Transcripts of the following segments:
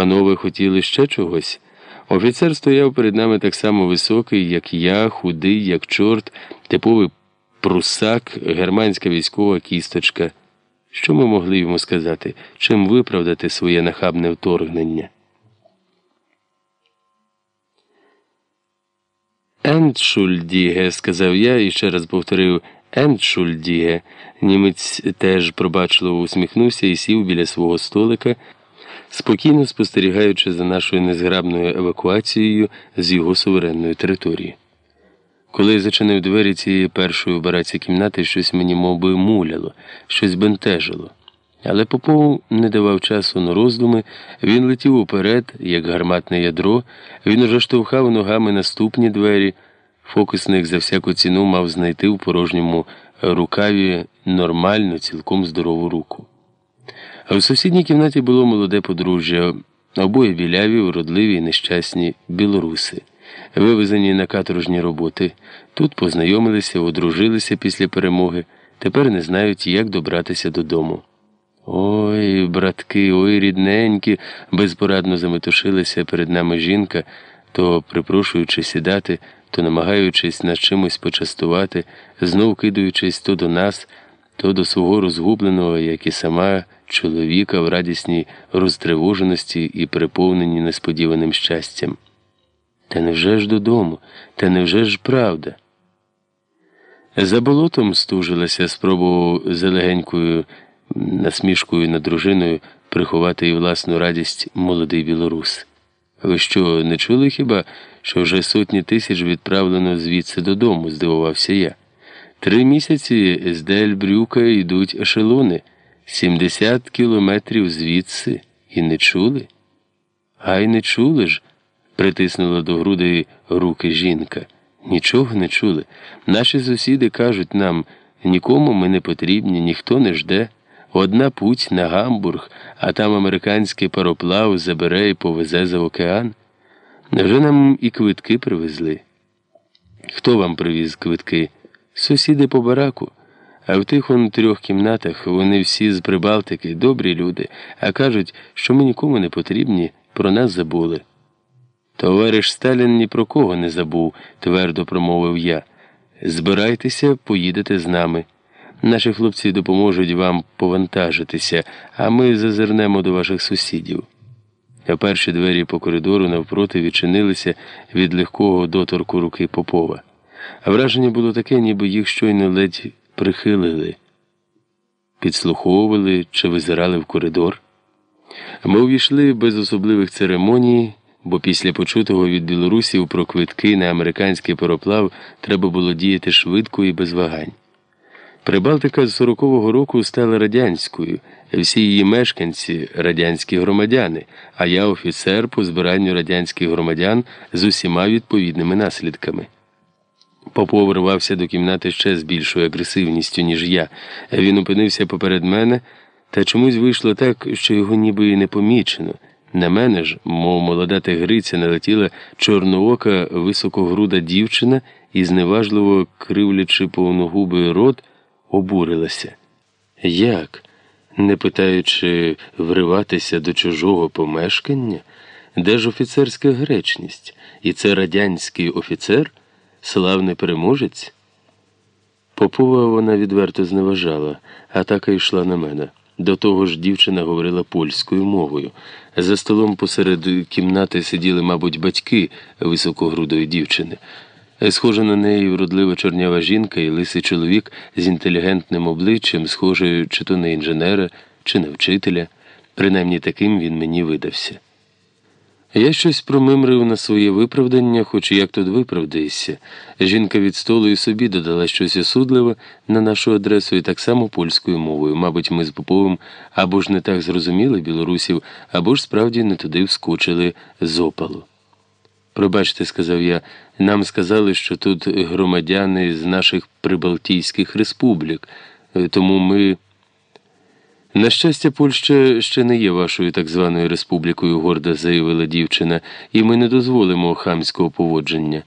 Панове хотіли ще чогось. Офіцер стояв перед нами так само високий, як я, худий, як чорт, типовий прусак, германська військова кісточка. Що ми могли йому сказати, чим виправдати своє нахабне вторгнення? Ендшульдіге, сказав я і ще раз повторив Ендшульдіге. Німець теж пробачливо усміхнувся і сів біля свого столика, спокійно спостерігаючи за нашою незграбною евакуацією з його суверенної території. Коли я зачинив двері цієї першої в бараці кімнати, щось мені мов муляло, щось бентежило. Але Попов не давав часу на роздуми, він летів уперед, як гарматне ядро, він уже штовхав ногами наступні двері. Фокусник за всяку ціну мав знайти в порожньому рукаві нормальну, цілком здорову руку. А в сусідній кімнаті було молоде подружжя, обоє біляві, уродливі і нещасні білоруси, вивезені на каторжні роботи. Тут познайомилися, одружилися після перемоги, тепер не знають, як добратися додому. Ой, братки, ой, рідненькі, безпорадно заметушилася перед нами жінка, то припрошуючи сідати, то намагаючись над чимось почастувати, знов кидаючись то до нас, то до свого розгубленого, як і сама чоловіка в радісній розтривоженості і приповненні несподіваним щастям. Та невже ж додому, та невже ж правда? За болотом стужилася, спробував за легенькою насмішкою над дружиною приховати і власну радість молодий білорус. Ви що, не чули хіба, що вже сотні тисяч відправлено звідси додому? здивувався я. Три місяці з Дельбрюка йдуть ешелони, 70 кілометрів звідси, і не чули? Гай не чули ж, притиснула до грудей руки жінка. Нічого не чули. Наші сусіди кажуть нам, нікому ми не потрібні, ніхто не жде. Одна путь на Гамбург, а там американський пароплав забере і повезе за океан. Невже нам і квитки привезли? Хто вам привіз квитки? Сусіди по бараку. А в тих он трьох кімнатах вони всі з Прибалтики, добрі люди, а кажуть, що ми нікому не потрібні, про нас забули. Товариш Сталін ні про кого не забув, твердо промовив я. Збирайтеся, поїдете з нами. Наші хлопці допоможуть вам повантажитися, а ми зазирнемо до ваших сусідів. А перші двері по коридору навпроти відчинилися від легкого доторку руки Попова. Враження було таке, ніби їх щойно ледь прихилили, підслуховували чи визирали в коридор. Ми увійшли без особливих церемоній, бо після почутого від білорусів про квитки на американський пароплав треба було діяти швидко і без вагань. Прибалтика з 40-го року стала радянською, всі її мешканці радянські громадяни, а я офіцер по збиранню радянських громадян з усіма відповідними наслідками. Попов рвався до кімнати ще з більшою агресивністю, ніж я. Він опинився поперед мене, та чомусь вийшло так, що його ніби і не помічено. На мене ж, мов молода тигриця, налетіла чорноока високогруда дівчина і, зневажливо кривлячи повногубий рот, обурилася. Як, не питаючи вриватися до чужого помешкання, де ж офіцерська гречність? І це радянський офіцер, славний переможець? Попова вона відверто зневажала, атака йшла на мене. До того ж, дівчина говорила польською мовою. За столом посеред кімнати сиділи, мабуть, батьки високогрудої дівчини. Схожа на неї вродлива чорнява жінка і лисий чоловік з інтелігентним обличчям, схожий чи то на інженера, чи на вчителя. Принаймні таким він мені видався. Я щось промимрив на своє виправдання, хоч як тут виправдаєшся. Жінка від столу і собі додала щось осудливе на нашу адресу і так само польською мовою. Мабуть, ми з Поповим або ж не так зрозуміли білорусів, або ж справді не туди вскочили з опалу. Пробачте, сказав я, нам сказали, що тут громадяни з наших прибалтійських республік, тому ми. На щастя, Польща ще не є вашою так званою республікою, гордо заявила дівчина, і ми не дозволимо хамського поводження.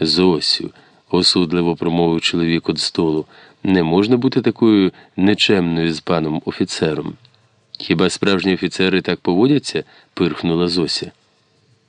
Зосю, осудливо промовив чоловік від столу, не можна бути такою нечемною з паном офіцером. Хіба справжні офіцери так поводяться? пирхнула Зося.